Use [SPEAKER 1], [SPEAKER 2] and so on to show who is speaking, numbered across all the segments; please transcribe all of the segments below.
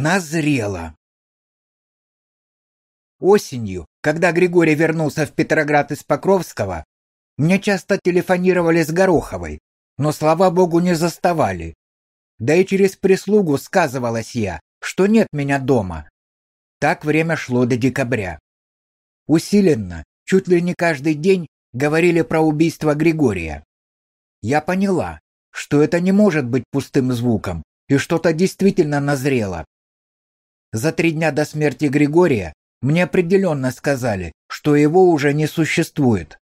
[SPEAKER 1] назрело. Осенью, когда Григорий вернулся в Петроград из Покровского, мне часто телефонировали с Гороховой, но, слава богу, не заставали. Да и через прислугу сказывалась я, что нет меня дома. Так время шло до декабря. Усиленно, чуть ли не каждый день, говорили про убийство Григория. Я поняла, что это не может быть пустым звуком, и что-то действительно назрело. За три дня до смерти Григория мне определенно сказали, что его уже не существует.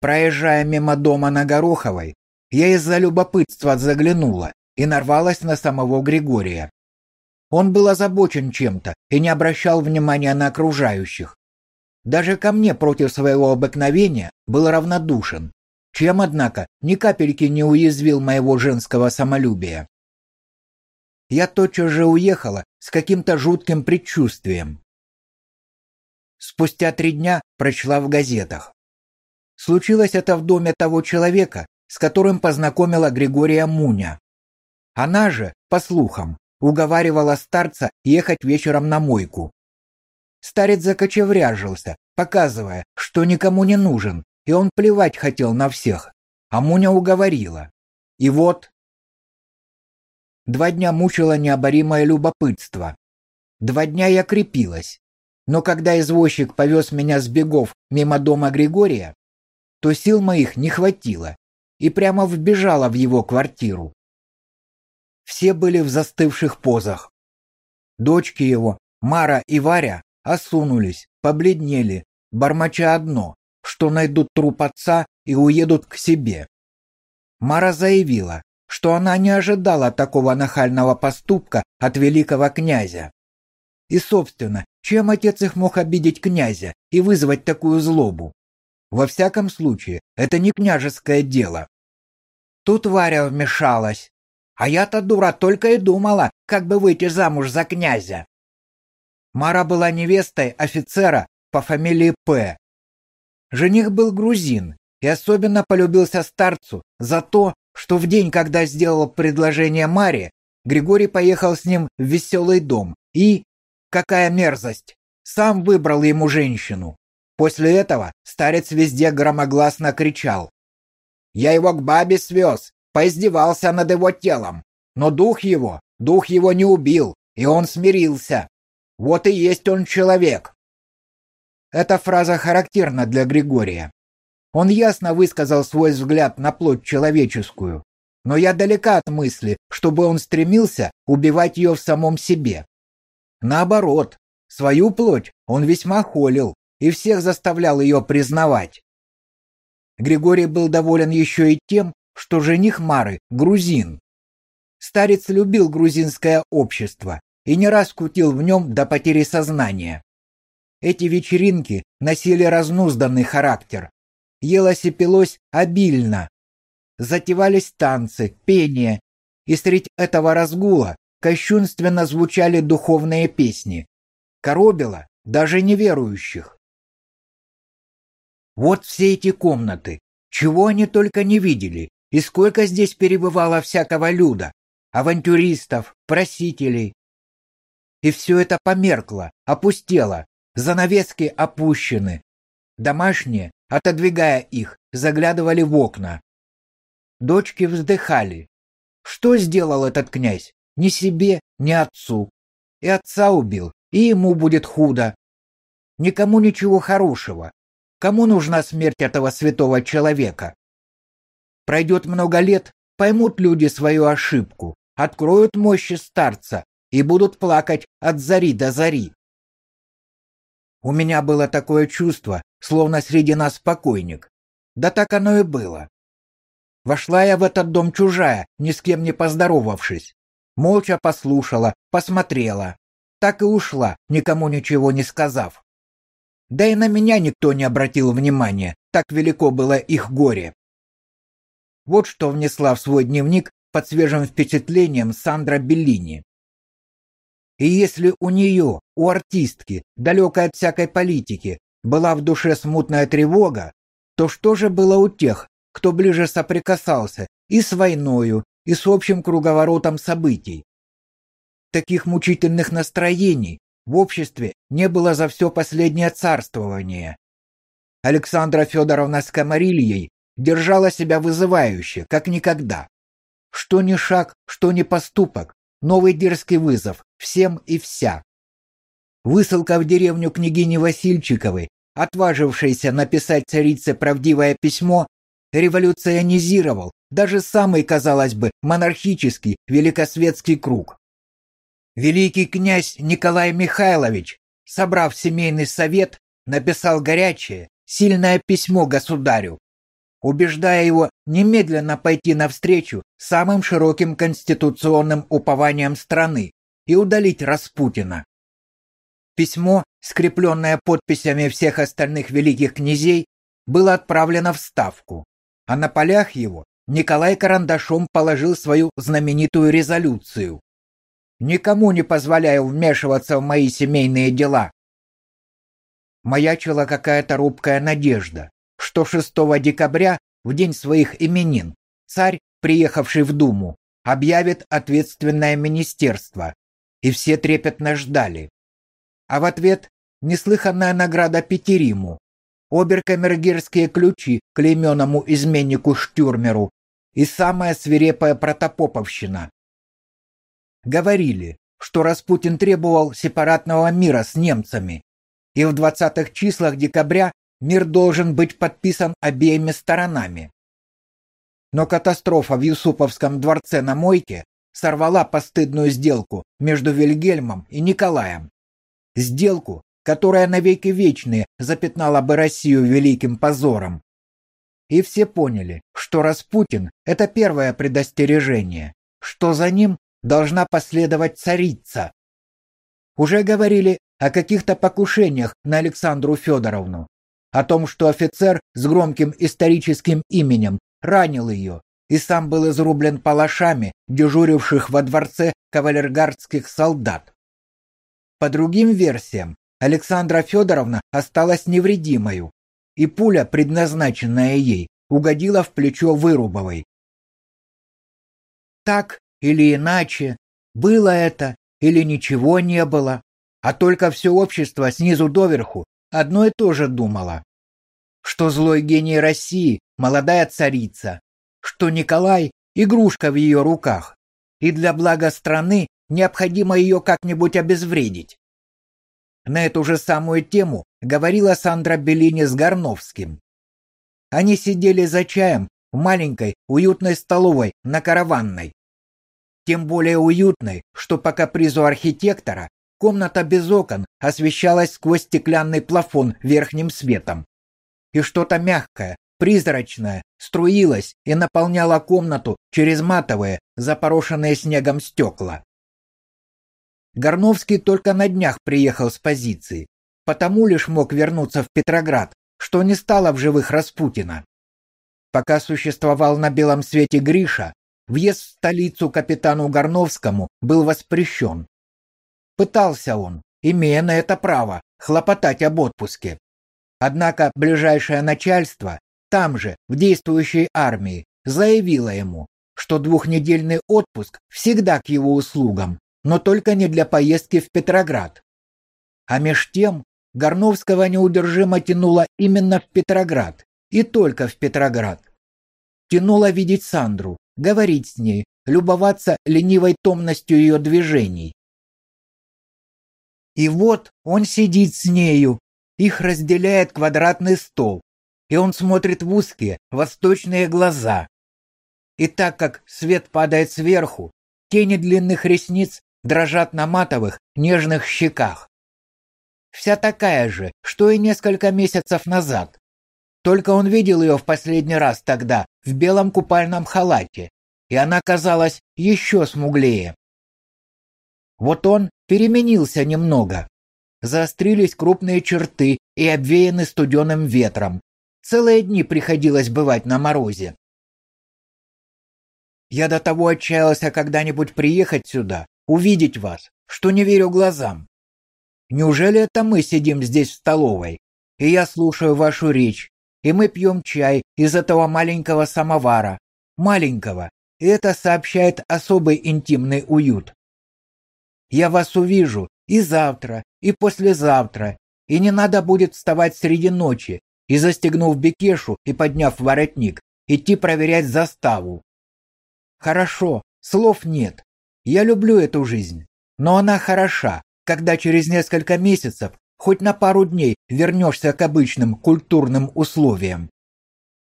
[SPEAKER 1] Проезжая мимо дома на Гороховой, я из-за любопытства заглянула и нарвалась на самого Григория. Он был озабочен чем-то и не обращал внимания на окружающих. Даже ко мне против своего обыкновения был равнодушен, чем, однако, ни капельки не уязвил моего женского самолюбия. Я тотчас же уехала с каким-то жутким предчувствием. Спустя три дня прочла в газетах. Случилось это в доме того человека, с которым познакомила Григория Муня. Она же, по слухам, уговаривала старца ехать вечером на мойку. Старец закочевряжился, показывая, что никому не нужен, и он плевать хотел на всех. А Муня уговорила. И вот... Два дня мучило необоримое любопытство. Два дня я крепилась. Но когда извозчик повез меня с бегов мимо дома Григория, то сил моих не хватило, и прямо вбежала в его квартиру. Все были в застывших позах. Дочки его, Мара и Варя, осунулись, побледнели, бормоча одно, что найдут труп отца и уедут к себе. Мара заявила, что она не ожидала такого нахального поступка от великого князя. И, собственно, чем отец их мог обидеть князя и вызвать такую злобу? Во всяком случае, это не княжеское дело. Тут Варя вмешалась. А я-то, дура, только и думала, как бы выйти замуж за князя. Мара была невестой офицера по фамилии П. Жених был грузин и особенно полюбился старцу за то, что в день, когда сделал предложение Маре, Григорий поехал с ним в веселый дом и, какая мерзость, сам выбрал ему женщину. После этого старец везде громогласно кричал. «Я его к бабе свез, поиздевался над его телом, но дух его, дух его не убил, и он смирился. Вот и есть он человек». Эта фраза характерна для Григория. Он ясно высказал свой взгляд на плоть человеческую, но я далека от мысли, чтобы он стремился убивать ее в самом себе. Наоборот, свою плоть он весьма холил, и всех заставлял ее признавать. Григорий был доволен еще и тем, что жених Мары – грузин. Старец любил грузинское общество и не раз кутил в нем до потери сознания. Эти вечеринки носили разнузданный характер. Елось и пилось обильно. Затевались танцы, пение, и средь этого разгула кощунственно звучали духовные песни. Коробило даже неверующих. Вот все эти комнаты. Чего они только не видели, и сколько здесь перебывало всякого люда, авантюристов, просителей. И все это померкло, опустело, занавески опущены. Домашние, отодвигая их, заглядывали в окна. Дочки вздыхали. Что сделал этот князь? Ни себе, ни отцу. И отца убил, и ему будет худо. Никому ничего хорошего, Кому нужна смерть этого святого человека? Пройдет много лет, поймут люди свою ошибку, откроют мощи старца и будут плакать от зари до зари. У меня было такое чувство, словно среди нас покойник. Да так оно и было. Вошла я в этот дом чужая, ни с кем не поздоровавшись. Молча послушала, посмотрела. Так и ушла, никому ничего не сказав. Да и на меня никто не обратил внимания, так велико было их горе. Вот что внесла в свой дневник под свежим впечатлением Сандра Беллини. И если у нее, у артистки, далекой от всякой политики, была в душе смутная тревога, то что же было у тех, кто ближе соприкасался и с войною, и с общим круговоротом событий? Таких мучительных настроений в обществе не было за все последнее царствование. Александра Федоровна Скоморильей держала себя вызывающе, как никогда. Что ни шаг, что ни поступок, новый дерзкий вызов всем и вся. Высылка в деревню княгини Васильчиковой, отважившейся написать царице правдивое письмо, революционизировал даже самый, казалось бы, монархический великосветский круг. Великий князь Николай Михайлович, собрав семейный совет, написал горячее, сильное письмо государю, убеждая его немедленно пойти навстречу самым широким конституционным упованиям страны и удалить Распутина. Письмо, скрепленное подписями всех остальных великих князей, было отправлено в Ставку, а на полях его Николай карандашом положил свою знаменитую резолюцию. Никому не позволяю вмешиваться в мои семейные дела. Маячила какая-то робкая надежда, что 6 декабря, в день своих именин, царь, приехавший в Думу, объявит ответственное министерство, и все трепетно ждали. А в ответ неслыханная награда Петериму, оберкамергерские ключи клейменному изменнику Штюрмеру и самая свирепая протопоповщина, говорили, что Распутин требовал сепаратного мира с немцами, и в 20-х числах декабря мир должен быть подписан обеими сторонами. Но катастрофа в Юсуповском дворце на Мойке сорвала постыдную сделку между Вильгельмом и Николаем. Сделку, которая навеки вечные запятнала бы Россию великим позором. И все поняли, что Распутин – это первое предостережение, что за ним должна последовать царица. Уже говорили о каких-то покушениях на Александру Федоровну, о том, что офицер с громким историческим именем ранил ее и сам был изрублен палашами, дежуривших во дворце кавалергардских солдат. По другим версиям, Александра Федоровна осталась невредимою, и пуля, предназначенная ей, угодила в плечо Вырубовой. Так или иначе, было это или ничего не было, а только все общество снизу доверху одно и то же думало. Что злой гений России – молодая царица, что Николай – игрушка в ее руках, и для блага страны необходимо ее как-нибудь обезвредить. На эту же самую тему говорила Сандра Беллини с Горновским. Они сидели за чаем в маленькой уютной столовой на Караванной тем более уютной, что по капризу архитектора комната без окон освещалась сквозь стеклянный плафон верхним светом. И что-то мягкое, призрачное струилось и наполняло комнату через матовые, запорошенные снегом стекла. Горновский только на днях приехал с позиции, потому лишь мог вернуться в Петроград, что не стало в живых Распутина. Пока существовал на белом свете Гриша, Въезд в столицу капитану Горновскому был воспрещен. Пытался он, имея на это право, хлопотать об отпуске. Однако ближайшее начальство, там же, в действующей армии, заявило ему, что двухнедельный отпуск всегда к его услугам, но только не для поездки в Петроград. А меж тем Горновского неудержимо тянуло именно в Петроград, и только в Петроград. Тянуло видеть Сандру, говорить с ней, любоваться ленивой томностью ее движений. И вот он сидит с нею, их разделяет квадратный стол, и он смотрит в узкие восточные глаза. И так как свет падает сверху, тени длинных ресниц дрожат на матовых, нежных щеках. Вся такая же, что и несколько месяцев назад. Только он видел ее в последний раз тогда, в белом купальном халате, и она казалась еще смуглее. Вот он переменился немного. Заострились крупные черты и обвеяны студеным ветром. Целые дни приходилось бывать на морозе. Я до того отчаялся когда-нибудь приехать сюда, увидеть вас, что не верю глазам. Неужели это мы сидим здесь в столовой, и я слушаю вашу речь, и мы пьем чай из этого маленького самовара. Маленького. И это сообщает особый интимный уют. Я вас увижу и завтра, и послезавтра, и не надо будет вставать среди ночи и, застегнув бекешу и подняв воротник, идти проверять заставу. Хорошо, слов нет. Я люблю эту жизнь, но она хороша, когда через несколько месяцев хоть на пару дней вернешься к обычным культурным условиям.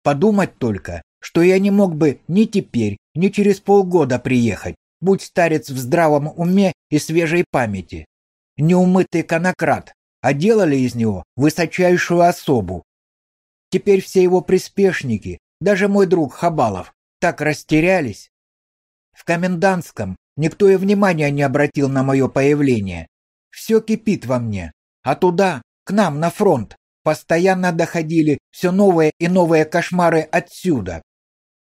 [SPEAKER 1] Подумать только, что я не мог бы ни теперь, ни через полгода приехать, будь старец в здравом уме и свежей памяти. Неумытый конократ, а делали из него высочайшую особу. Теперь все его приспешники, даже мой друг Хабалов, так растерялись. В комендантском никто и внимания не обратил на мое появление. Все кипит во мне, а туда, к нам на фронт, постоянно доходили все новые и новые кошмары отсюда.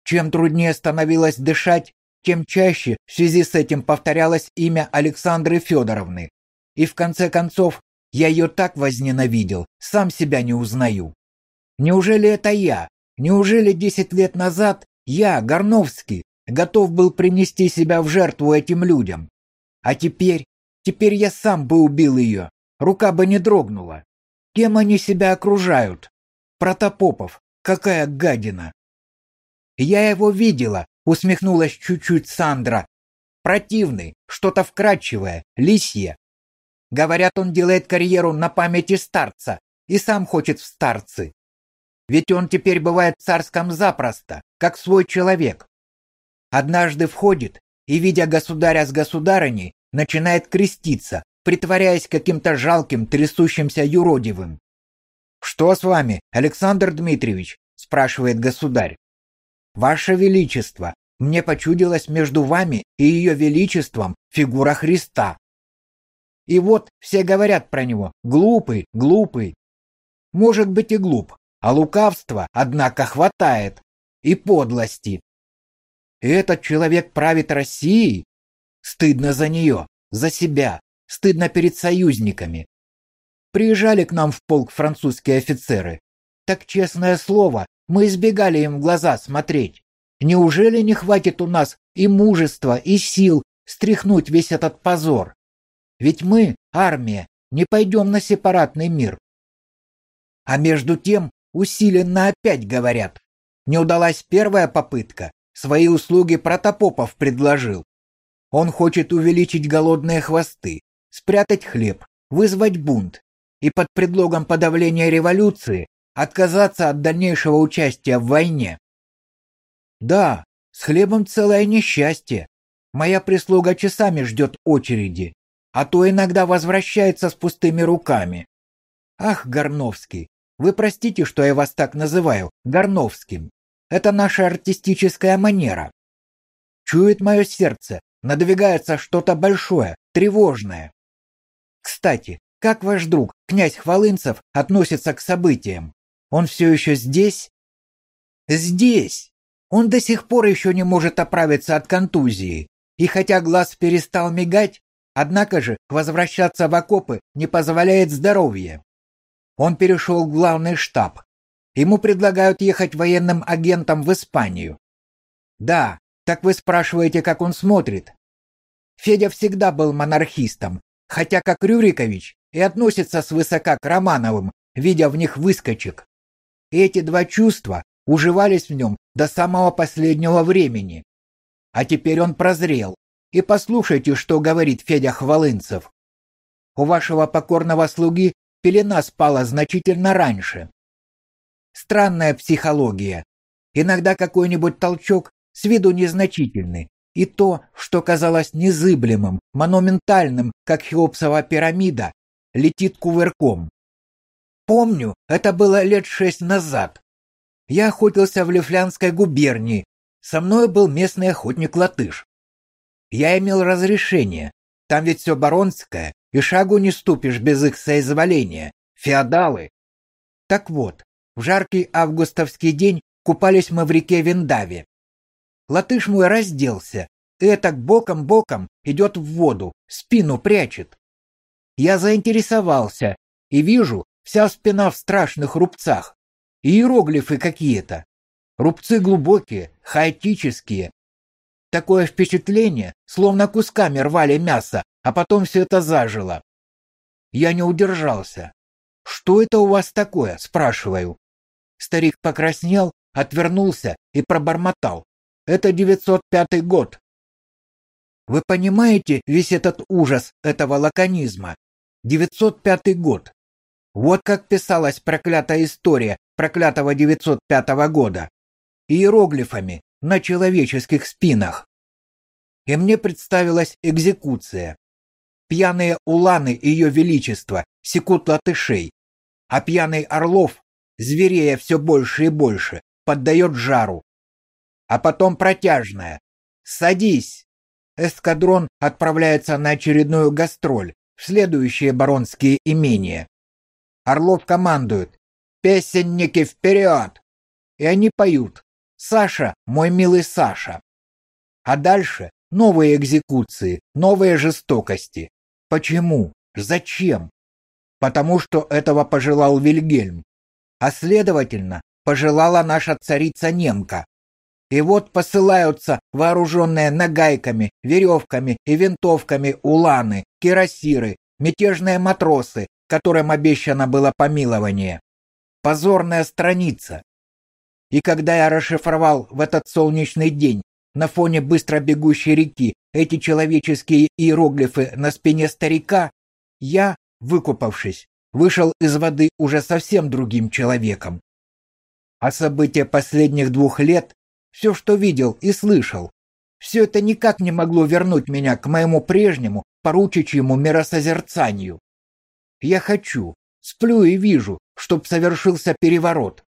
[SPEAKER 1] Чем труднее становилось дышать, тем чаще в связи с этим повторялось имя Александры Федоровны. И в конце концов, я ее так возненавидел, сам себя не узнаю. Неужели это я? Неужели десять лет назад я, Горновский, готов был принести себя в жертву этим людям? А теперь, теперь я сам бы убил ее, рука бы не дрогнула. Кем они себя окружают? Протопопов, какая гадина! Я его видела, усмехнулась чуть-чуть Сандра. Противный, что-то вкрадчивое, лисье. Говорят, он делает карьеру на памяти старца и сам хочет в старцы. Ведь он теперь бывает царском запросто, как свой человек. Однажды входит и, видя государя с государыней, начинает креститься, притворяясь каким-то жалким, трясущимся юродивым. «Что с вами, Александр Дмитриевич?» – спрашивает государь. «Ваше Величество, мне почудилось между вами и ее Величеством фигура Христа». И вот все говорят про него «глупый, глупый». Может быть и глуп, а лукавства, однако, хватает. И подлости. Этот человек правит Россией? Стыдно за нее, за себя, Стыдно перед союзниками. Приезжали к нам в полк французские офицеры. Так, честное слово, мы избегали им в глаза смотреть. Неужели не хватит у нас и мужества, и сил стряхнуть весь этот позор? Ведь мы, армия, не пойдем на сепаратный мир. А между тем усиленно опять говорят. Не удалась первая попытка, свои услуги Протопопов предложил. Он хочет увеличить голодные хвосты, спрятать хлеб, вызвать бунт и под предлогом подавления революции отказаться от дальнейшего участия в войне. Да, с хлебом целое несчастье. Моя прислуга часами ждет очереди, а то иногда возвращается с пустыми руками. Ах, Горновский, вы простите, что я вас так называю, Горновским. Это наша артистическая манера. Чует мое сердце, надвигается что-то большое, тревожное. Кстати, как ваш друг, князь Хвалынцев, относится к событиям? Он все еще здесь? Здесь. Он до сих пор еще не может оправиться от контузии. И хотя глаз перестал мигать, однако же возвращаться в окопы не позволяет здоровье. Он перешел в главный штаб. Ему предлагают ехать военным агентом в Испанию. Да, так вы спрашиваете, как он смотрит. Федя всегда был монархистом, хотя как Рюрикович и относится свысока к Романовым, видя в них выскочек. эти два чувства уживались в нем до самого последнего времени. А теперь он прозрел. И послушайте, что говорит Федя Хвалынцев. У вашего покорного слуги пелена спала значительно раньше. Странная психология. Иногда какой-нибудь толчок с виду незначительный, и то, что казалось незыблемым, монументальным, как Хеопсова пирамида, летит кувырком. Помню, это было лет шесть назад. Я охотился в Лифлянской губернии. Со мной был местный охотник-латыш. Я имел разрешение. Там ведь все баронское, и шагу не ступишь без их соизволения. Феодалы. Так вот, в жаркий августовский день купались мы в реке Виндаве. Латыш мой разделся, и так боком-боком идет в воду, спину прячет. Я заинтересовался и вижу, вся спина в страшных рубцах. Иероглифы какие-то. Рубцы глубокие, хаотические. Такое впечатление, словно кусками рвали мясо, а потом все это зажило. Я не удержался. «Что это у вас такое?» – спрашиваю. Старик покраснел, отвернулся и пробормотал. «Это 905 год». Вы понимаете весь этот ужас этого лаконизма? 905 год. Вот как писалась проклятая история проклятого 905 года. Иероглифами на человеческих спинах. И мне представилась экзекуция. Пьяные уланы Ее Величества секут латышей, а пьяный Орлов, зверея все больше и больше, поддает жару. А потом протяжная. «Садись!» Эскадрон отправляется на очередную гастроль в следующие баронские имения. Орлов командует «Песенники вперед!» И они поют «Саша, мой милый Саша». А дальше новые экзекуции, новые жестокости. Почему? Зачем? Потому что этого пожелал Вильгельм. А следовательно, пожелала наша царица немка. И вот посылаются вооруженные нагайками, веревками и винтовками уланы, кирасиры, мятежные матросы, которым обещано было помилование. Позорная страница. И когда я расшифровал в этот солнечный день на фоне быстро бегущей реки эти человеческие иероглифы на спине старика, я, выкупавшись, вышел из воды уже совсем другим человеком. А события последних двух лет, все, что видел и слышал, все это никак не могло вернуть меня к моему прежнему поручичьему миросозерцанию. Я хочу, сплю и вижу, чтоб совершился переворот.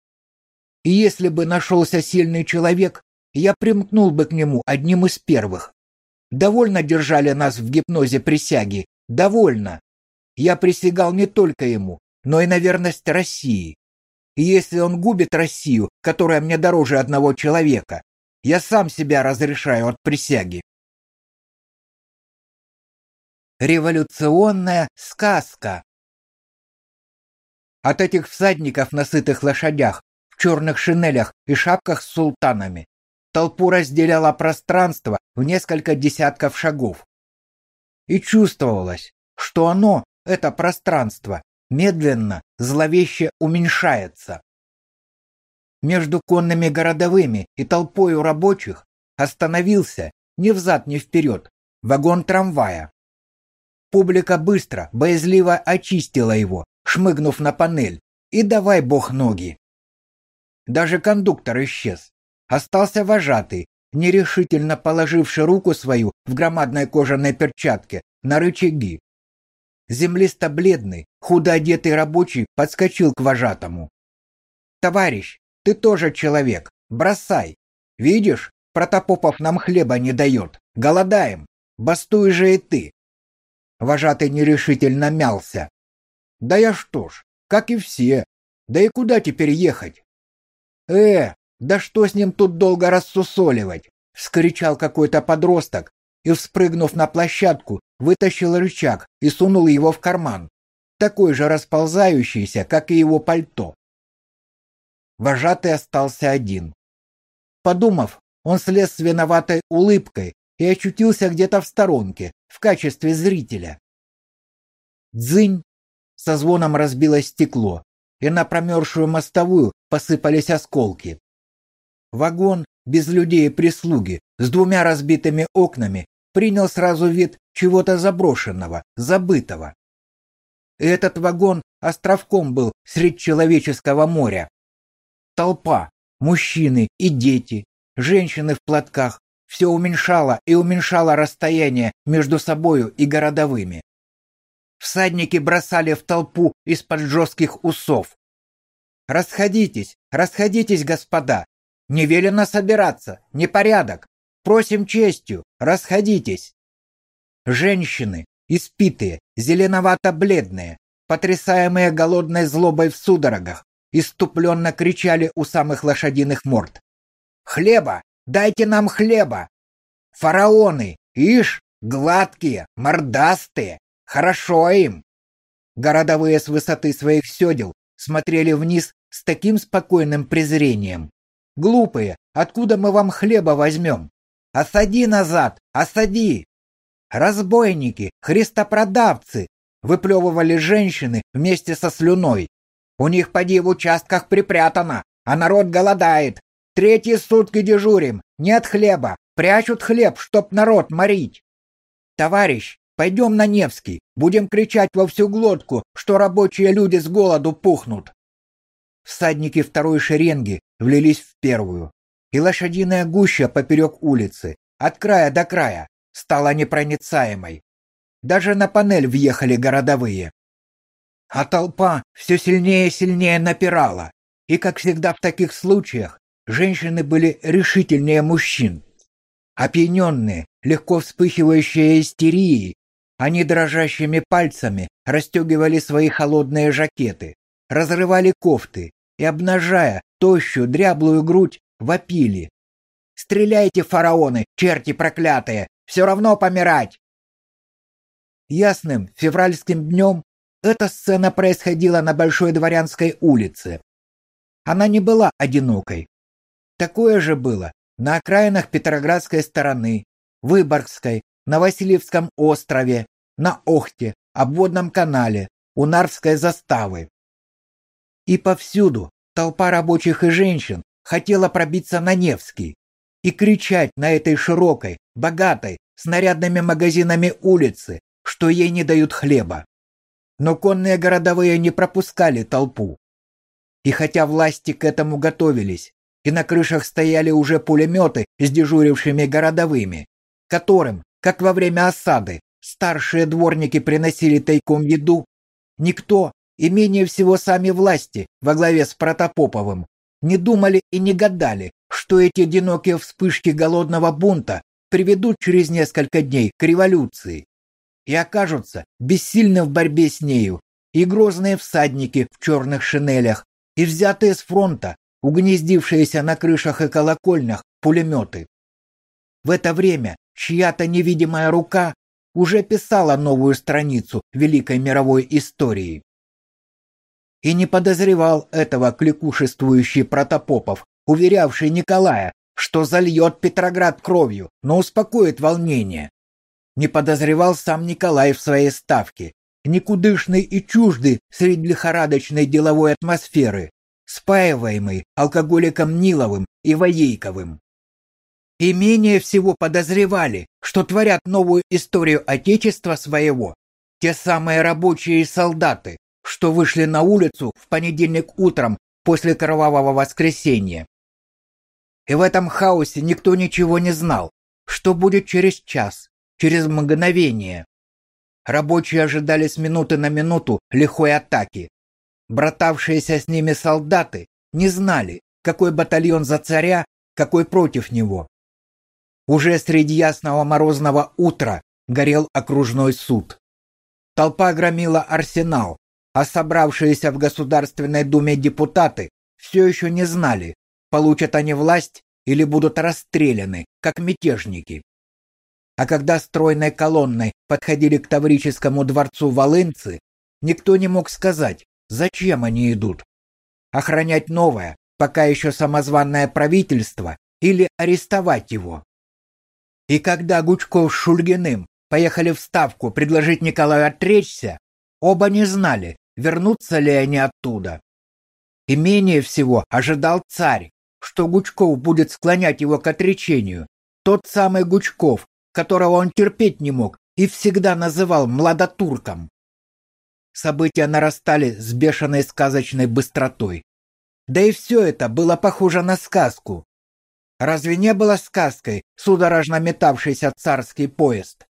[SPEAKER 1] И если бы нашелся сильный человек, я примкнул бы к нему одним из первых. Довольно держали нас в гипнозе присяги, довольно. Я присягал не только ему, но и на верность России. И если он губит Россию, которая мне дороже одного человека, я сам себя разрешаю от присяги. Революционная сказка. От этих всадников на сытых лошадях, в черных шинелях и шапках с султанами, толпу разделяло пространство в несколько десятков шагов. И чувствовалось, что оно, это пространство, медленно, зловеще уменьшается. Между конными городовыми и толпою рабочих остановился, ни взад, ни вперед, вагон трамвая. Публика быстро, боязливо очистила его, шмыгнув на панель, и давай бог ноги. Даже кондуктор исчез. Остался вожатый, нерешительно положивший руку свою в громадной кожаной перчатке на рычаги. Землисто-бледный, худо одетый рабочий подскочил к вожатому. «Товарищ, ты тоже человек, бросай. Видишь, Протопопов нам хлеба не дает, голодаем, бастуй же и ты». Вожатый нерешительно мялся. «Да я что ж, как и все. Да и куда теперь ехать?» «Э, да что с ним тут долго рассусоливать? вскричал какой-то подросток и, вспрыгнув на площадку, вытащил рычаг и сунул его в карман, такой же расползающийся, как и его пальто. Вожатый остался один. Подумав, он слез с виноватой улыбкой и очутился где-то в сторонке, в качестве зрителя. Дзынь! Со звоном разбилось стекло, и на промерзшую мостовую посыпались осколки. Вагон без людей и прислуги с двумя разбитыми окнами принял сразу вид чего-то заброшенного, забытого. этот вагон островком был средь человеческого моря. Толпа, мужчины и дети, женщины в платках, все уменьшало и уменьшало расстояние между собою и городовыми. Всадники бросали в толпу из-под жестких усов. «Расходитесь, расходитесь, господа! Не велено собираться, непорядок. Просим честью, расходитесь. Женщины, испитые, зеленовато-бледные, потрясаемые голодной злобой в судорогах, иступленно кричали у самых лошадиных морд. «Хлеба! Дайте нам хлеба! Фараоны! Ишь, гладкие, мордастые! Хорошо им!» Городовые с высоты своих седел смотрели вниз с таким спокойным презрением, Глупые, откуда мы вам хлеба возьмем? Осади назад, осади!» Разбойники, христопродавцы, выплевывали женщины вместе со слюной. У них поди в участках припрятано, а народ голодает. Третьи сутки дежурим, нет хлеба, прячут хлеб, чтоб народ морить. Товарищ, пойдем на Невский, будем кричать во всю глотку, что рабочие люди с голоду пухнут. Всадники второй шеренги влились в первую, и лошадиная гуща поперек улицы, от края до края, стала непроницаемой. Даже на панель въехали городовые. А толпа все сильнее и сильнее напирала, и, как всегда в таких случаях, женщины были решительнее мужчин. Опьяненные, легко вспыхивающие истерией, они дрожащими пальцами расстегивали свои холодные жакеты, разрывали кофты и, обнажая тощую дряблую грудь, вопили. «Стреляйте, фараоны, черти проклятые! Все равно помирать!» Ясным февральским днем эта сцена происходила на Большой Дворянской улице. Она не была одинокой. Такое же было на окраинах Петроградской стороны, Выборгской, на Васильевском острове, на Охте, обводном канале, у Нарвской заставы. И повсюду толпа рабочих и женщин хотела пробиться на Невский и кричать на этой широкой, богатой, снарядными магазинами улице, что ей не дают хлеба. Но конные городовые не пропускали толпу. И хотя власти к этому готовились, и на крышах стояли уже пулеметы с дежурившими городовыми, которым, как во время осады, старшие дворники приносили тайком еду, никто, и менее всего сами власти во главе с Протопоповым, не думали и не гадали, что эти одинокие вспышки голодного бунта приведут через несколько дней к революции и окажутся бессильны в борьбе с нею, и грозные всадники в черных шинелях, и взятые с фронта, угнездившиеся на крышах и колокольнях пулеметы. В это время чья-то невидимая рука уже писала новую страницу великой мировой истории. И не подозревал этого кликушествующий Протопопов, уверявший Николая, что зальет Петроград кровью, но успокоит волнение. Не подозревал сам Николай в своей ставке, никудышный и чуждый среди лихорадочной деловой атмосферы, спаиваемый алкоголиком Ниловым и Воейковым. И менее всего подозревали, что творят новую историю Отечества своего, те самые рабочие и солдаты, что вышли на улицу в понедельник утром после кровавого воскресенья. И в этом хаосе никто ничего не знал, что будет через час, через мгновение. Рабочие ожидали с минуты на минуту лихой атаки. Братавшиеся с ними солдаты не знали, какой батальон за царя, какой против него. Уже среди ясного морозного утра горел окружной суд. Толпа громила арсенал, а собравшиеся в Государственной Думе депутаты все еще не знали, получат они власть или будут расстреляны, как мятежники. А когда стройной колонной подходили к Таврическому дворцу волынцы, никто не мог сказать, зачем они идут. Охранять новое, пока еще самозванное правительство, или арестовать его. И когда Гучков с Шульгиным поехали в Ставку предложить Николаю отречься, оба не знали, вернутся ли они оттуда. И менее всего ожидал царь, что Гучков будет склонять его к отречению, тот самый Гучков, которого он терпеть не мог и всегда называл младотурком. События нарастали с бешеной сказочной быстротой. Да и все это было похоже на сказку. Разве не было сказкой судорожно метавшийся царский поезд?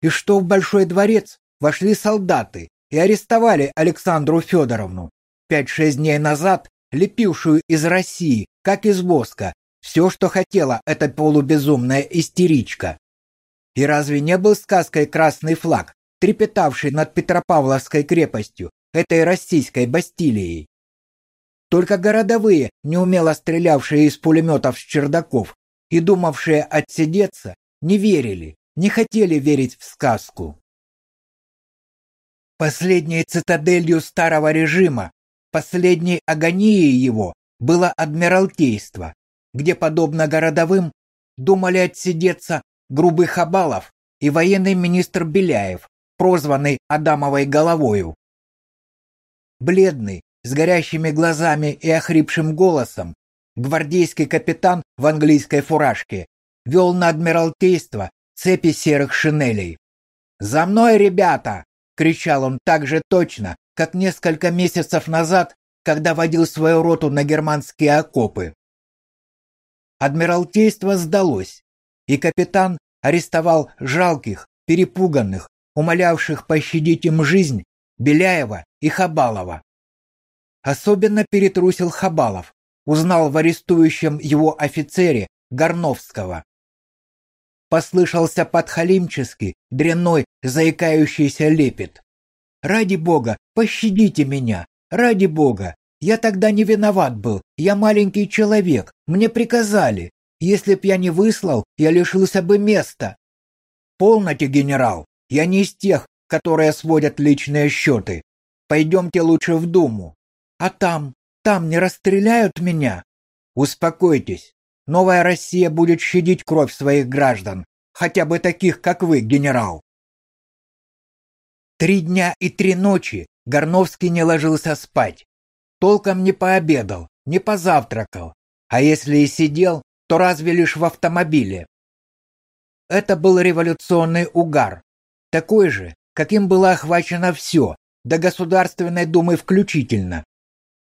[SPEAKER 1] И что в Большой дворец вошли солдаты и арестовали Александру Федоровну, пять-шесть дней назад лепившую из России, как из воска, все, что хотела эта полубезумная истеричка. И разве не был сказкой красный флаг, трепетавший над Петропавловской крепостью, этой российской Бастилией? Только городовые, неумело стрелявшие из пулеметов с чердаков и думавшие отсидеться, не верили, не хотели верить в сказку. Последней цитаделью старого режима, последней агонией его было Адмиралтейство, где, подобно городовым, думали отсидеться грубый Хабалов, и военный министр Беляев, прозванный Адамовой головою. Бледный, с горящими глазами и охрипшим голосом, гвардейский капитан в английской фуражке вел на адмиралтейство цепи серых шинелей. «За мной, ребята!» — кричал он так же точно, как несколько месяцев назад, когда водил свою роту на германские окопы. Адмиралтейство сдалось, и капитан арестовал жалких, перепуганных, умолявших пощадить им жизнь Беляева и Хабалова. Особенно перетрусил Хабалов, узнал в арестующем его офицере Горновского. Послышался подхалимческий, дрянной, заикающийся лепет. «Ради бога, пощадите меня! Ради бога! Я тогда не виноват был, я маленький человек, мне приказали. Если б я не выслал, я лишился бы места». «Полноте, генерал, я не из тех, которые сводят личные счеты. Пойдемте лучше в Думу. А там, там не расстреляют меня? Успокойтесь. Новая Россия будет щадить кровь своих граждан, хотя бы таких, как вы, генерал. Три дня и три ночи Горновский не ложился спать. Толком не пообедал, не позавтракал, а если и сидел, то разве лишь в автомобиле. Это был революционный угар, такой же, каким было охвачено все, до Государственной Думы включительно.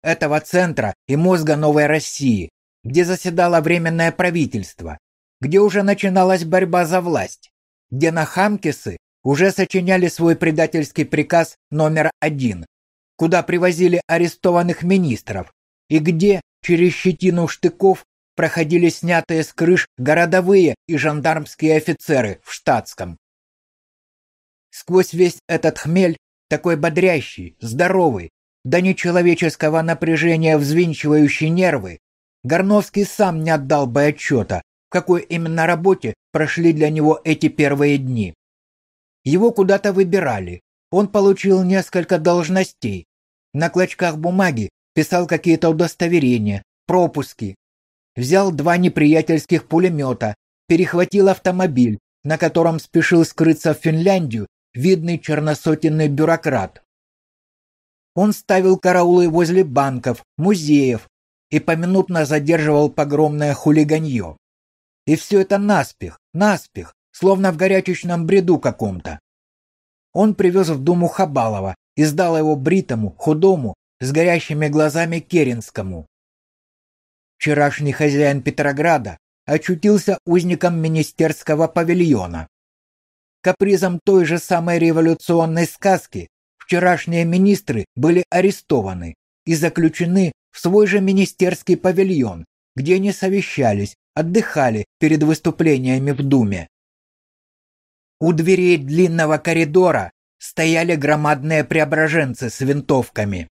[SPEAKER 1] Этого центра и мозга новой России, где заседало Временное правительство, где уже начиналась борьба за власть, где на Хамкисы уже сочиняли свой предательский приказ номер один, куда привозили арестованных министров, и где через щетину штыков проходили снятые с крыш городовые и жандармские офицеры в штатском. Сквозь весь этот хмель, такой бодрящий, здоровый, до нечеловеческого напряжения взвинчивающий нервы, Горновский сам не отдал бы отчета, в какой именно работе прошли для него эти первые дни. Его куда-то выбирали, он получил несколько должностей. На клочках бумаги писал какие-то удостоверения, пропуски. Взял два неприятельских пулемета, перехватил автомобиль, на котором спешил скрыться в Финляндию видный черносотенный бюрократ. Он ставил караулы возле банков, музеев и поминутно задерживал погромное хулиганье. И все это наспех, наспех, словно в горячечном бреду каком-то. Он привез в Думу Хабалова и сдал его бритому, худому, с горящими глазами Керенскому. Вчерашний хозяин Петрограда очутился узником министерского павильона. Капризом той же самой революционной сказки вчерашние министры были арестованы и заключены в свой же министерский павильон, где они совещались, отдыхали перед выступлениями в Думе. У дверей длинного коридора стояли громадные преображенцы с винтовками.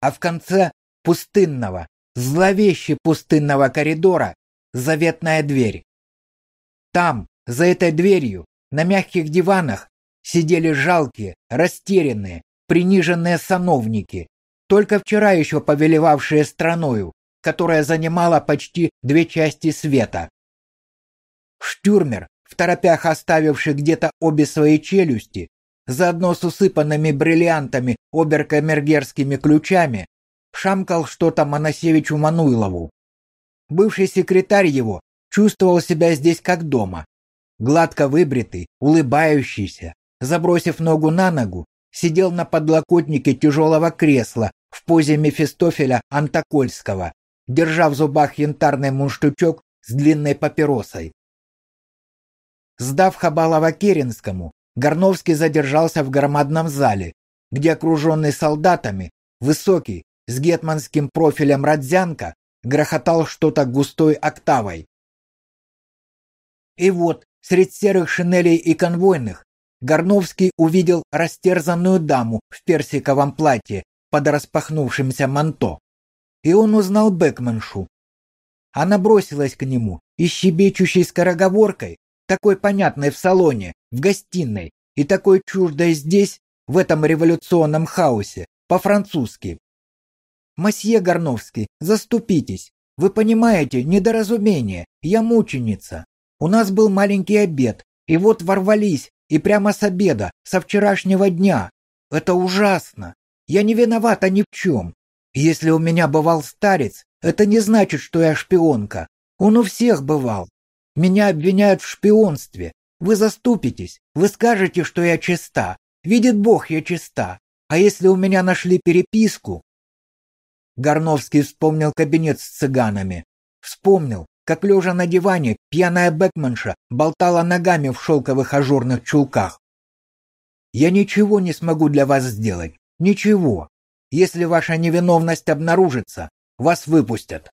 [SPEAKER 1] А в конце пустынного, зловеще пустынного коридора заветная дверь. Там, за этой дверью, на мягких диванах сидели жалкие, растерянные, приниженные сановники, только вчера еще повелевавшие страною, которая занимала почти две части света. Штюрмер, в торопях оставивший где-то обе свои челюсти, заодно с усыпанными бриллиантами оберкамергерскими ключами, шамкал что-то Моносевичу Мануйлову. Бывший секретарь его чувствовал себя здесь как дома, гладко выбритый, улыбающийся, забросив ногу на ногу, сидел на подлокотнике тяжелого кресла в позе Мефистофеля Антокольского, держа в зубах янтарный мундштучок с длинной папиросой. Сдав Хабалова Керенскому, Горновский задержался в громадном зале, где окруженный солдатами, высокий, с гетманским профилем Родзянко, грохотал что-то густой октавой. И вот Среди серых шинелей и конвойных Горновский увидел растерзанную даму в персиковом платье под распахнувшимся манто. И он узнал Бекманшу. Она бросилась к нему и щебечущей скороговоркой, такой понятной в салоне, в гостиной и такой чуждой здесь, в этом революционном хаосе, по-французски. «Масье Горновский, заступитесь. Вы понимаете, недоразумение. Я мученица. У нас был маленький обед, И вот ворвались, и прямо с обеда, со вчерашнего дня. Это ужасно. Я не виновата ни в чем. Если у меня бывал старец, это не значит, что я шпионка. Он у всех бывал. Меня обвиняют в шпионстве. Вы заступитесь, вы скажете, что я чиста. Видит Бог, я чиста. А если у меня нашли переписку? Горновский вспомнил кабинет с цыганами. Вспомнил, как лежа на диване, пьяная Бекманша болтала ногами в шелковых ажурных чулках. «Я ничего не смогу для вас сделать. Ничего. Если ваша невиновность обнаружится, вас выпустят».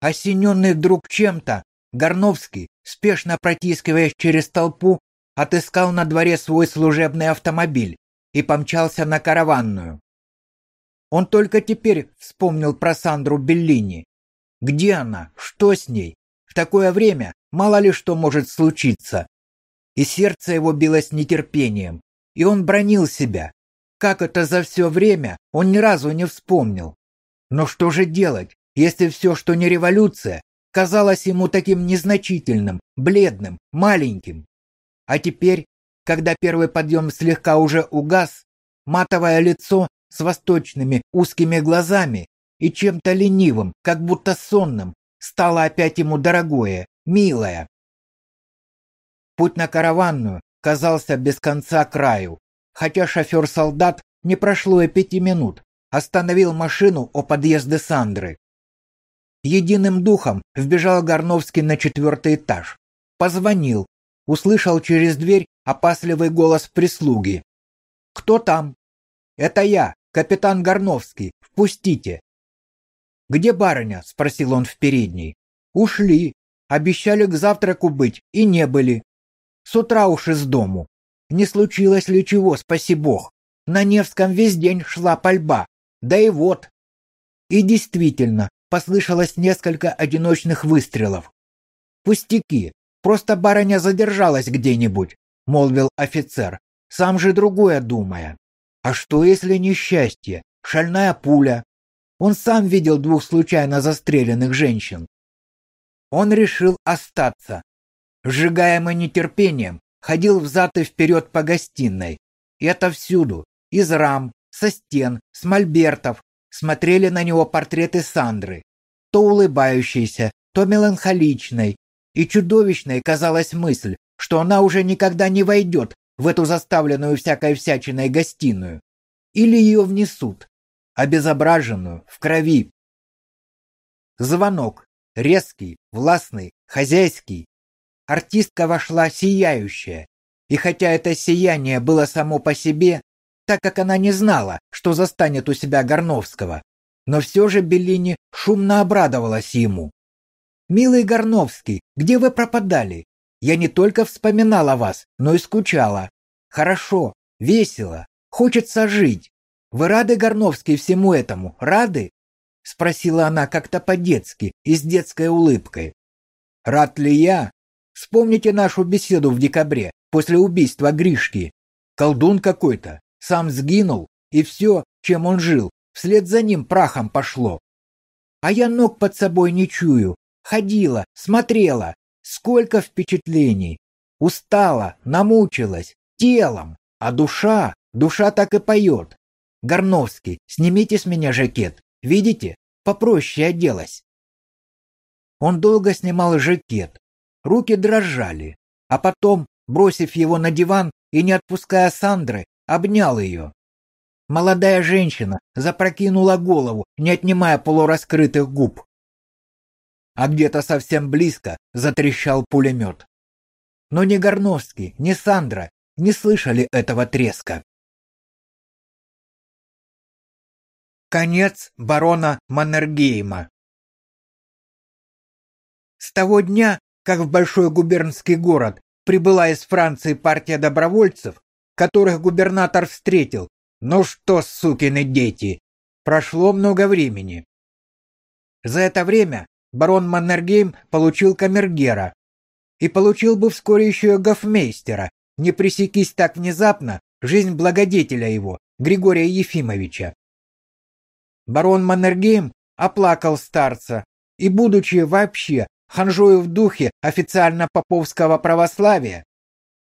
[SPEAKER 1] Осененный вдруг чем-то, Горновский, спешно протискиваясь через толпу, отыскал на дворе свой служебный автомобиль и помчался на караванную. Он только теперь вспомнил про Сандру Беллини. Где она? Что с ней? В такое время мало ли что может случиться. И сердце его билось нетерпением, и он бронил себя. Как это за все время он ни разу не вспомнил. Но что же делать, если все, что не революция, казалось ему таким незначительным, бледным, маленьким? А теперь, когда первый подъем слегка уже угас, матовое лицо с восточными узкими глазами и чем-то ленивым, как будто сонным, стало опять ему дорогое, милое. Путь на караванную казался без конца краю, хотя шофер-солдат не прошло и пяти минут, остановил машину у подъезда Сандры. Единым духом вбежал Горновский на четвертый этаж. Позвонил, услышал через дверь опасливый голос прислуги. «Кто там?» «Это я, капитан Горновский. Впустите». «Где барыня?» — спросил он в передней. «Ушли. Обещали к завтраку быть и не были. С утра уж из дому. Не случилось ли чего, спаси бог. На Невском весь день шла пальба. Да и вот». И действительно, послышалось несколько одиночных выстрелов. «Пустяки, просто барыня задержалась где-нибудь», — молвил офицер, сам же другое думая. «А что, если несчастье? Шальная пуля, он сам видел двух случайно застреленных женщин. Он решил остаться. Сжигаемый нетерпением, ходил взад и вперед по гостиной. И отовсюду, из рам, со стен, с мольбертов, смотрели на него портреты Сандры. То улыбающейся, то меланхоличной. И чудовищной казалась мысль, что она уже никогда не войдет в эту заставленную всякой всячиной гостиную. Или ее внесут, обезображенную, в крови. Звонок, резкий, властный, хозяйский. Артистка вошла сияющая, и хотя это сияние было само по себе, так как она не знала, что застанет у себя Горновского, но все же Беллини шумно обрадовалась ему. «Милый Горновский, где вы пропадали? Я не только вспоминала вас, но и скучала. Хорошо, весело, хочется жить. Вы рады, Горновский, всему этому? Рады? Спросила она как-то по-детски и с детской улыбкой. Рад ли я? Вспомните нашу беседу в декабре, после убийства Гришки. Колдун какой-то, сам сгинул, и все, чем он жил, вслед за ним прахом пошло. А я ног под собой не чую. Ходила, смотрела. Сколько впечатлений. Устала, намучилась, телом. А душа, душа так и поет. Горновский, снимите с меня жакет. Видите? Попроще оделась. Он долго снимал жакет. Руки дрожали. А потом, бросив его на диван и не отпуская Сандры, обнял ее. Молодая женщина запрокинула голову, не отнимая полураскрытых губ. А где-то совсем близко затрещал пулемет. Но ни Горновский, ни Сандра не слышали этого треска. Конец барона Маннергейма. С того дня, как в большой губернский город прибыла из Франции партия добровольцев, которых губернатор встретил, ну что, сукины дети, прошло много времени. За это время барон Маннергейм получил камергера и получил бы вскоре еще и гофмейстера, не пресекись так внезапно жизнь благодетеля его, Григория Ефимовича. Барон Маннергейм оплакал старца и, будучи вообще ханжою в духе официально поповского православия,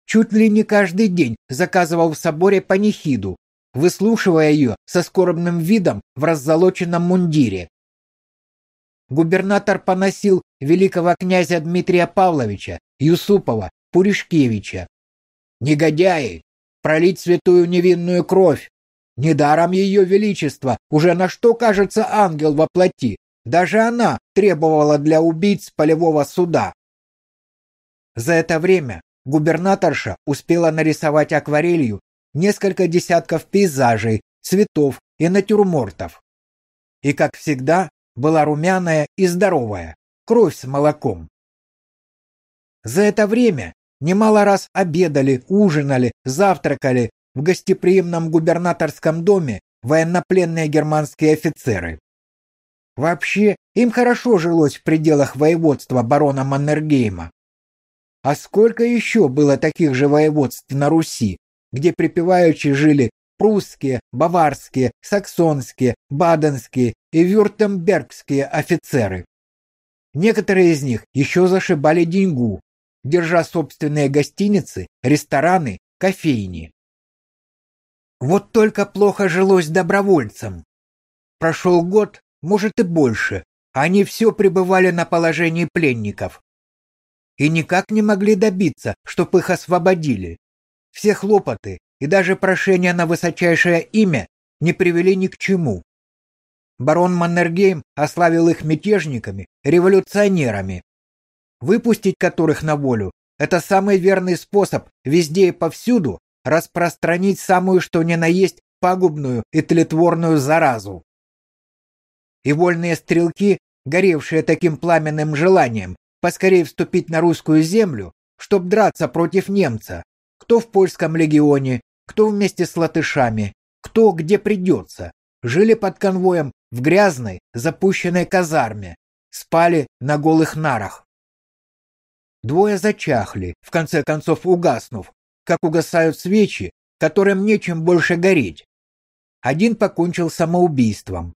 [SPEAKER 1] чуть ли не каждый день заказывал в соборе панихиду, выслушивая ее со скорбным видом в раззолоченном мундире. Губернатор поносил великого князя Дмитрия Павловича, Юсупова, Пуришкевича. Негодяи! Пролить святую невинную кровь! Недаром ее величество уже на что кажется ангел во плоти. Даже она требовала для убийц полевого суда. За это время губернаторша успела нарисовать акварелью несколько десятков пейзажей, цветов и натюрмортов. И, как всегда, была румяная и здоровая, кровь с молоком. За это время немало раз обедали, ужинали, завтракали в гостеприимном губернаторском доме военнопленные германские офицеры. Вообще, им хорошо жилось в пределах воеводства барона Маннергейма. А сколько еще было таких же воеводств на Руси, где припеваючи жили прусские, баварские, саксонские, баденские и вюртембергские офицеры. Некоторые из них еще зашибали деньгу, держа собственные гостиницы, рестораны, кофейни. Вот только плохо жилось добровольцам. Прошел год, может и больше, они все пребывали на положении пленников. И никак не могли добиться, чтоб их освободили. Все хлопоты и даже прошения на высочайшее имя не привели ни к чему. Барон Маннергейм ославил их мятежниками, революционерами, выпустить которых на волю – это самый верный способ везде и повсюду распространить самую что ни на есть пагубную и тлетворную заразу. И вольные стрелки, горевшие таким пламенным желанием поскорее вступить на русскую землю, чтоб драться против немца, кто в польском легионе, кто вместе с латышами, кто где придется, жили под конвоем в грязной, запущенной казарме, спали на голых нарах. Двое зачахли, в конце концов угаснув, как угасают свечи, которым нечем больше гореть. Один покончил самоубийством.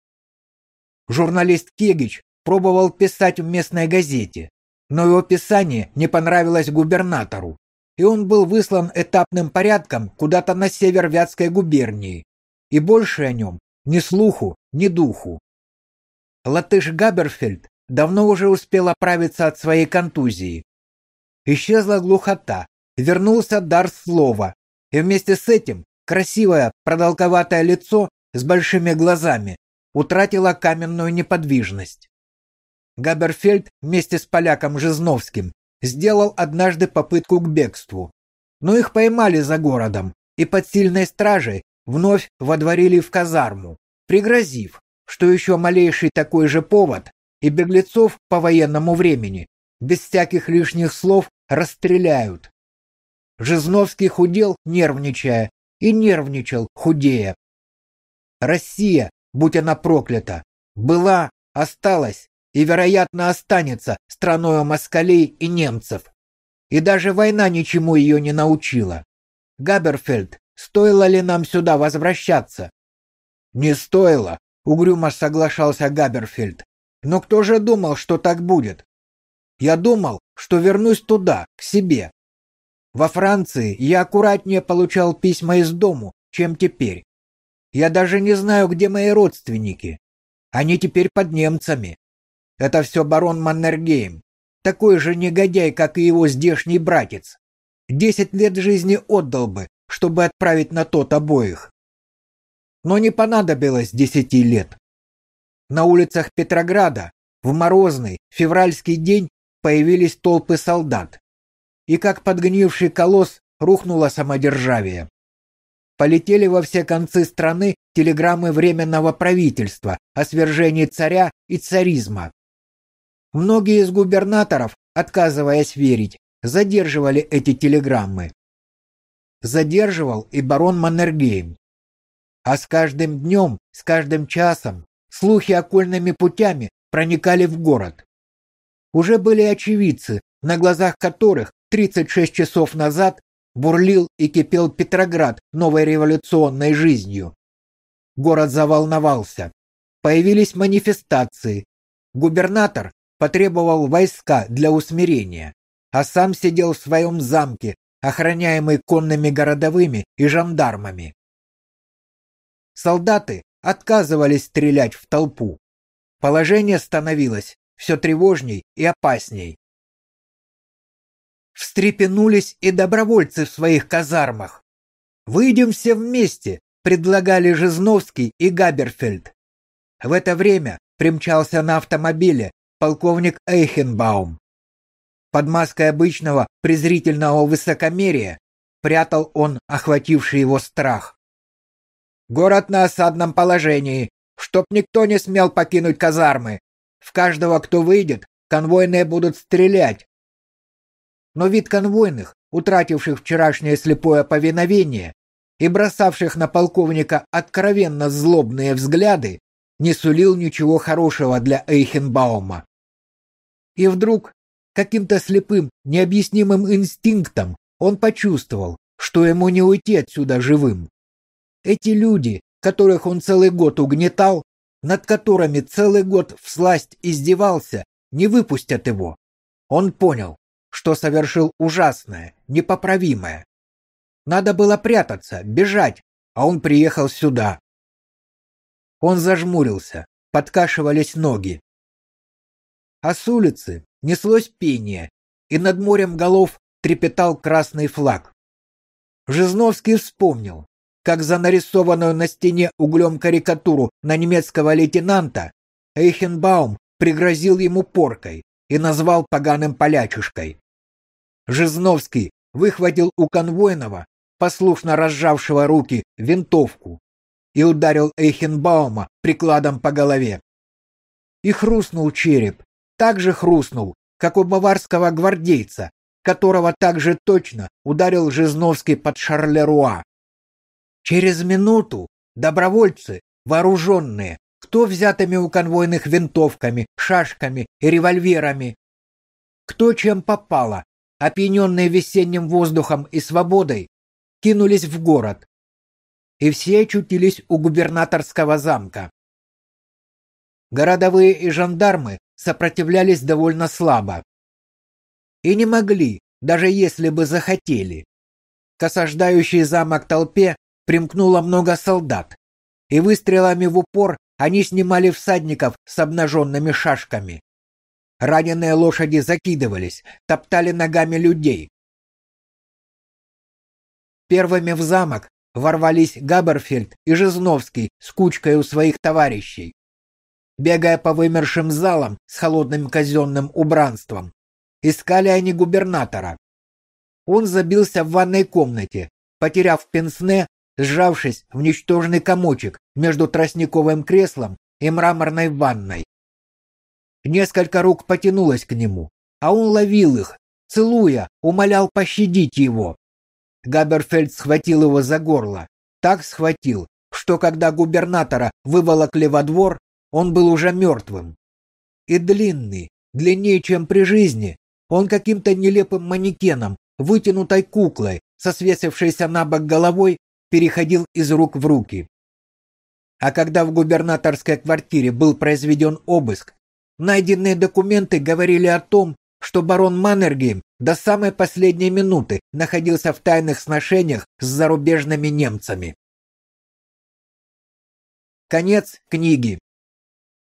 [SPEAKER 1] Журналист Кегич пробовал писать в местной газете, но его писание не понравилось губернатору, и он был выслан этапным порядком куда-то на север Вятской губернии, и больше о нем ни слуху, ни духу. Латыш Габерфельд давно уже успел оправиться от своей контузии. Исчезла глухота, вернулся дар слова, и вместе с этим красивое продолговатое лицо с большими глазами утратило каменную неподвижность. Габерфельд вместе с поляком Жизновским сделал однажды попытку к бегству, но их поймали за городом и под сильной стражей вновь водворили в казарму, пригрозив, что еще малейший такой же повод, и беглецов по военному времени без всяких лишних слов расстреляют. Жизновский худел, нервничая, и нервничал, худея. Россия, будь она проклята, была, осталась и, вероятно, останется страной москалей и немцев. И даже война ничему ее не научила. Габерфельд, стоило ли нам сюда возвращаться? Не стоило, угрюмо соглашался Габерфельд. Но кто же думал, что так будет? Я думал, что вернусь туда, к себе. Во Франции я аккуратнее получал письма из дому, чем теперь. Я даже не знаю, где мои родственники. Они теперь под немцами. Это все барон Маннергейм, такой же негодяй, как и его здешний братец. Десять лет жизни отдал бы, чтобы отправить на тот обоих. Но не понадобилось десяти лет. На улицах Петрограда в морозный февральский день появились толпы солдат. И как подгнивший колосс рухнуло самодержавие. Полетели во все концы страны телеграммы Временного правительства о свержении царя и царизма. Многие из губернаторов, отказываясь верить, задерживали эти телеграммы. Задерживал и барон Маннергейм. А с каждым днем, с каждым часом слухи окольными путями проникали в город. Уже были очевидцы, на глазах которых 36 часов назад бурлил и кипел Петроград новой революционной жизнью. Город заволновался. Появились манифестации. Губернатор потребовал войска для усмирения, а сам сидел в своем замке, охраняемый конными городовыми и жандармами. Солдаты отказывались стрелять в толпу. Положение становилось все тревожней и опасней. Встрепенулись и добровольцы в своих казармах. «Выйдем все вместе», — предлагали Жизновский и Габерфельд. В это время примчался на автомобиле полковник Эйхенбаум. Под маской обычного презрительного высокомерия прятал он охвативший его страх. «Город на осадном положении, чтоб никто не смел покинуть казармы. В каждого, кто выйдет, конвойные будут стрелять». Но вид конвойных, утративших вчерашнее слепое повиновение и бросавших на полковника откровенно злобные взгляды, не сулил ничего хорошего для Эйхенбаума. И вдруг, каким-то слепым, необъяснимым инстинктом, он почувствовал, что ему не уйти отсюда живым. Эти люди, которых он целый год угнетал, над которыми целый год всласть издевался, не выпустят его. Он понял, что совершил ужасное, непоправимое. Надо было прятаться, бежать, а он приехал сюда. Он зажмурился, подкашивались ноги. А с улицы неслось пение, и над морем голов трепетал красный флаг. Жизновский вспомнил, как за нарисованную на стене углем карикатуру на немецкого лейтенанта Эйхенбаум пригрозил ему поркой и назвал поганым полячушкой. Жизновский выхватил у конвойного, послушно разжавшего руки, винтовку и ударил Эйхенбаума прикладом по голове. И хрустнул череп, так же хрустнул, как у баварского гвардейца, которого также точно ударил Жизновский под Шарлеруа. Через минуту добровольцы, вооруженные, кто взятыми у конвойных винтовками, шашками и револьверами, кто чем попало, опьяненные весенним воздухом и свободой, кинулись в город, и все очутились у губернаторского замка. Городовые и жандармы сопротивлялись довольно слабо. И не могли, даже если бы захотели. К осаждающей замок толпе примкнуло много солдат, и выстрелами в упор они снимали всадников с обнаженными шашками. Раненые лошади закидывались, топтали ногами людей. Первыми в замок ворвались Габерфельд и Жизновский с кучкой у своих товарищей. Бегая по вымершим залам с холодным казенным убранством, искали они губернатора. Он забился в ванной комнате, потеряв пенсне, сжавшись в ничтожный комочек между тростниковым креслом и мраморной ванной. Несколько рук потянулось к нему, а он ловил их, целуя, умолял пощадить его. Габерфельд схватил его за горло. Так схватил, что когда губернатора выволокли во двор, он был уже мертвым. И длинный, длиннее, чем при жизни, он каким-то нелепым манекеном, вытянутой куклой, со свесившейся на бок головой, переходил из рук в руки. А когда в губернаторской квартире был произведен обыск, найденные документы говорили о том, что барон Маннергейм до самой последней минуты находился в тайных сношениях с зарубежными немцами. Конец книги.